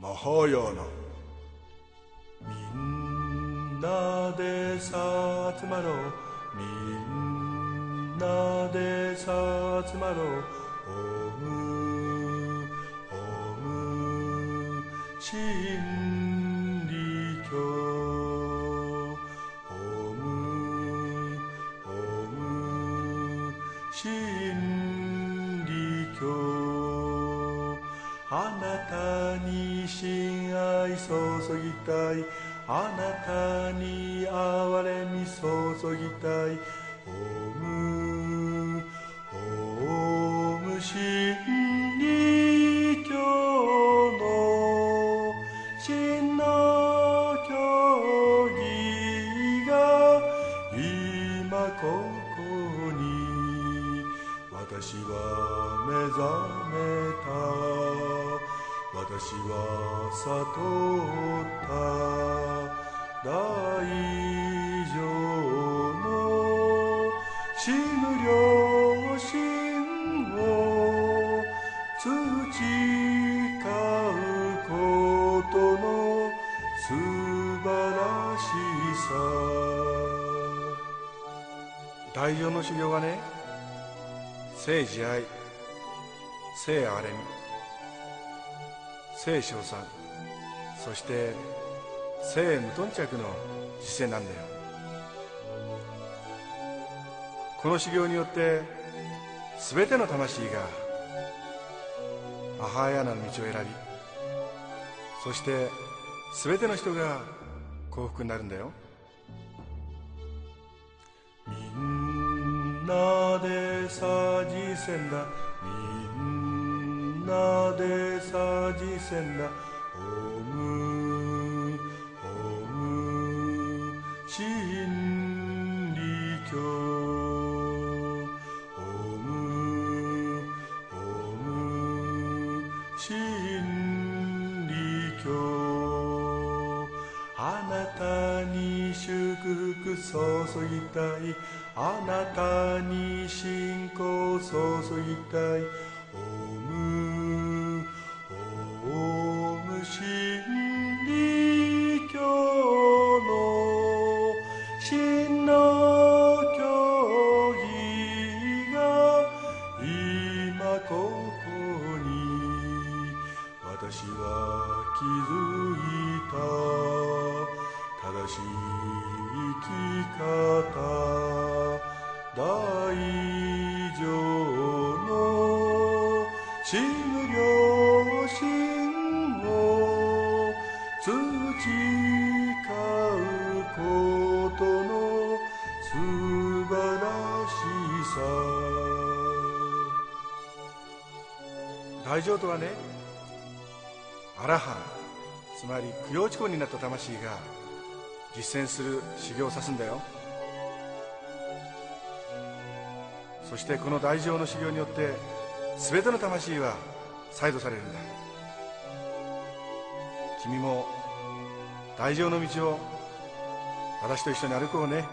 マハーヤーナ。みんなでさ集まろう。みんなでさ集まろう。オムオム真理教。オムオム真理教。あなたに親愛注ぎたい。あなたに憐れみ注ぎたい。オムオム真理教の真の教義が今ここに。私は目覚めた。私は悟った大乗の死ぬ良心を培うことの素晴らしさ大乗の修行がね聖慈愛聖憐れみ聖称賛そして聖無頓着の実践なんだよ。この修行によって全ての魂がアハーヤーナの道を選びそして全ての人が幸福になるんだよ。みんなでさじせんだ。みんななでさじせな。おむおむしんりきょうおむおむしんりきょうあなたに祝福注ぎたい。あなたに信仰注ぎたい。は気づいた。正しい生き方。大乗の死ぬ良心を。培うことの素晴らしさ。大乗とはねアラハンつまり供養地庫になった魂が実践する修行を指すんだよ。そしてこの大乗の修行によって全ての魂は再度されるんだ。君も大乗の道を私と一緒に歩こうね。